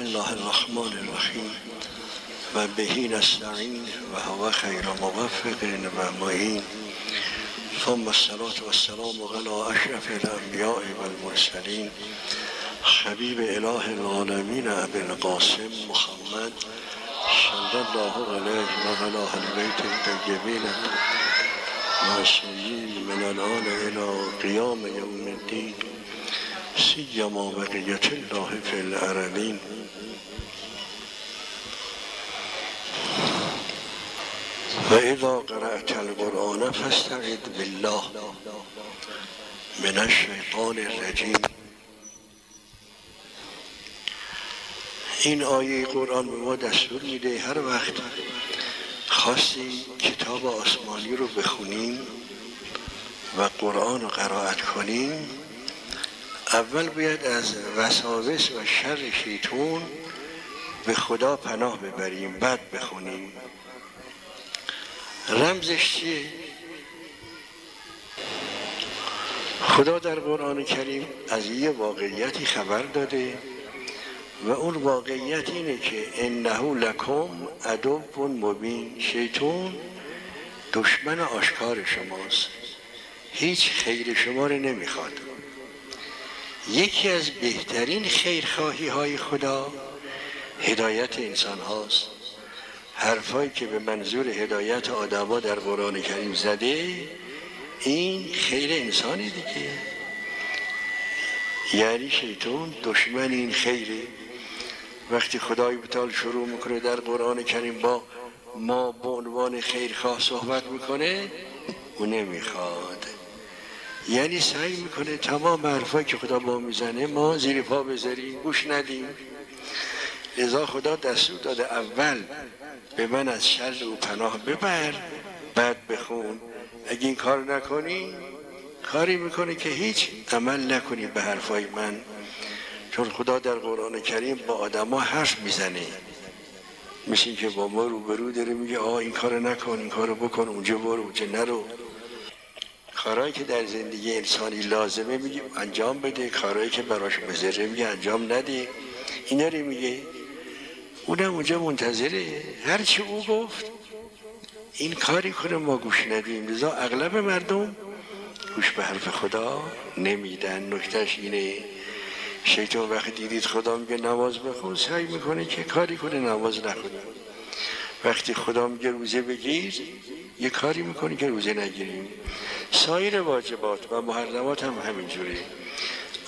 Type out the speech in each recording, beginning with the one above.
بسم الله الرحمن الرحيم. وبه نستعين وهو خير موفق ومعين. ثم الصلاة والسلام على أشرف الأنبياء والمرسلين. حبيب إله العالمين أبي القاسم محمد صلى الله عليه وعلى أهل بيته الطيبين. معصومين من الآن إلى قيام يوم الدين. سیما بقیت الله فی الارلین و اذا قرأت القرآن فاستعذ بالله من الشیطان الرجیم. این آیه قرآن به ما دستور میده هر وقت خواستی کتاب آسمانی رو بخونیم و قرآن رو قرائت کنیم اول باید از وساوس و شر شیطون به خدا پناه ببریم بعد بخونیم. رمزش چیه؟ خدا در قرآن کریم از یه واقعیتی خبر داده و اون واقعیت اینه که انه لکم عدو مبین. شیطون دشمن آشکار شماست. هیچ خیر شما رو نمی‌خواد. یکی از بهترین خیرخواهی های خدا هدایت انسان هاست. حرفایی که به منظور هدایت آدما در قرآن کریم زده این خیر انسانی دیگه. یعنی شیطان دشمن این خیره. وقتی خدای بتال شروع می‌کنه در قرآن کریم با ما به عنوان خیرخواه صحبت می‌کنه او نمی‌خواد. یعنی سعی می‌کنه تمام حرفایی که خدا با می‌زنه ما زیر پا بذاریم گوش ندیم. لذا خدا دستور داده اول به من از شر او پناه ببر بعد بخون. اگه این کار نکنی کاری می‌کنه که هیچ عمل نکنی به حرفای من. چون خدا در قرآن کریم با آدما حرف می‌زنه. مثل که با ما روبرو داره میگه آه این کار نکن این کارو بکن اونجا برو اونجا نرو. کارهایی که در زندگی انسانی لازمه میگه انجام بده. کارهایی که براش بذره میگه انجام نده. اینا رو میگه. اونم اونجا منتظره. هرچی او گفت این کاری کنه ما گوش ندیم. لذا اغلب مردم گوش به حرف خدا نمیدن. نکتش اینه. شیطان وقتی دیدید خدا میگه نماز بخون سعی می‌کنه که کاری کنه نماز نکنه وقتی خدا میگه روزه بگیر یه کاری می‌کنه که روزه نگیریم سایر واجبات و محرمات هم همینجوری.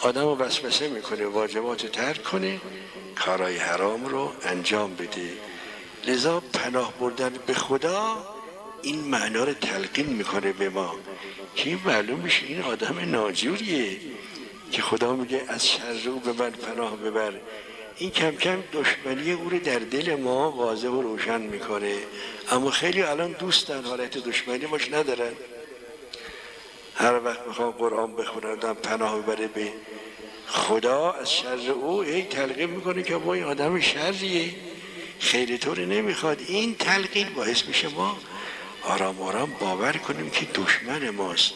آدم رو وسوسه می‌کنه واجبات ترک کنه کارهای حرام رو انجام بده. لذا پناه بردن به خدا این معنا رو تلقین می‌کنه به ما. که این معلوم میشه این آدم ناجوریه که خدا میگه از شر او به من پناه ببر. این کم کم دشمنی او رو در دل ما واضح و روشن می‌کنه. اما خیلی الان دوستن حالت دشمنی باش ندارن. هر وقت می‌خوام قرآن بخونن پناه ببره به خدا از شر او ای تلقین می‌کنه که با آدم شریه. خیلی طور نمی‌خواد. این تلقین باعث میشه ما آرام آرام باور کنیم که دشمن ماست.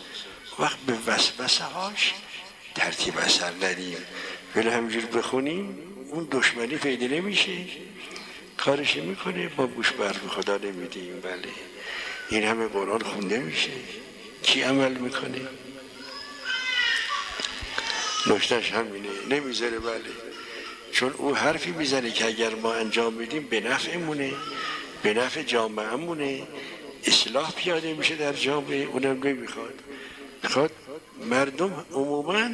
وقت به وسوسه هاش ترتیب اثر ندیم. ولی همینجور بخونیم اون دشمنی پیدا نمیشه. کارش می‌کنه با گوش برف خدا نمیدیم بله. این همه قرآن خونده میشه. کی عمل می‌کنه؟ نشتش همینه. نمی‌ذاره بله. چون او حرفی می‌زنه که اگر ما انجام میدیم به نفعمونه. به نفع جامعهمونه. اصلاح پیاده میشه در جامعه. اونم نمی‌خواد. می‌خواد مردم عموما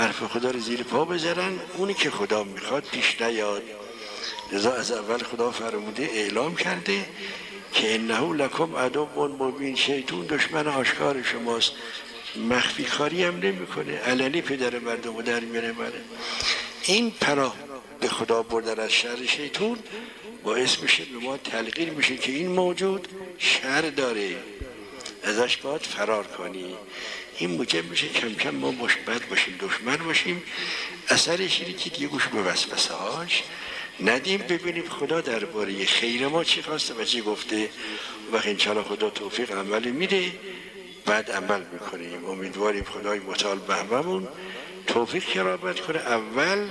حرف خدا رو زیر پا بذارن اونی که خدا می‌خواد پیش نیاد. لذا از اول خدا فرموده اعلام کرده که انه لکم عدو مبین. شیطون دشمن آشکار شماست. مخفی کاری هم نمی‌کنه. علنی پدر مردم رو در میاره بره این پناه به خدا بردن از شر شیطون باعث میشه به ما تلقیر میشه که این موجود شر داره. ازش باید فرار کنی. این موجب میشه کم کم ما مشبت باشیم دشمن باشیم. اثرش اینه که دیگه گوش به وسوسه هاش. ندیم ببینیم خدا درباره خیر ما چی خواسته و چی گفته. و انشاءالله خدا توفیق عملی میده بعد عمل می‌کنیم. امیدواریم خدای متعال بهممون توفیق کرابت کنه. اول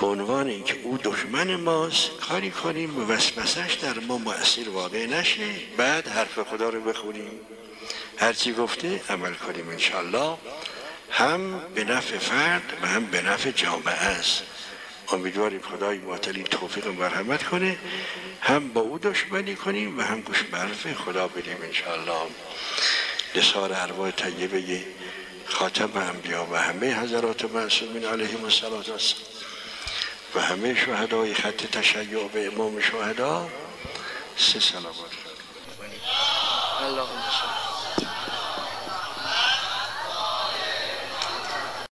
به عنوان اینکه او دشمن ماست کاری کنیم و وسوسش در ما مؤثر واقع نشه. بعد حرف خدا رو بخونیم. هرچی گفته عمل کنیم انشالله هم به نفع فرد و هم به نفع جامعه است. امیدواریم خدای معتلی توفیق مرحمت کنه. هم با او دشمنی کنیم و هم گوش برف خدا بدیم انشاءالله. لسار ارواح طیبه خاتم انبیا و همه حضرات معصومین علیهم السلام و همه شهدای خط تشیع به امام شهدا. سه سلامات. اللهم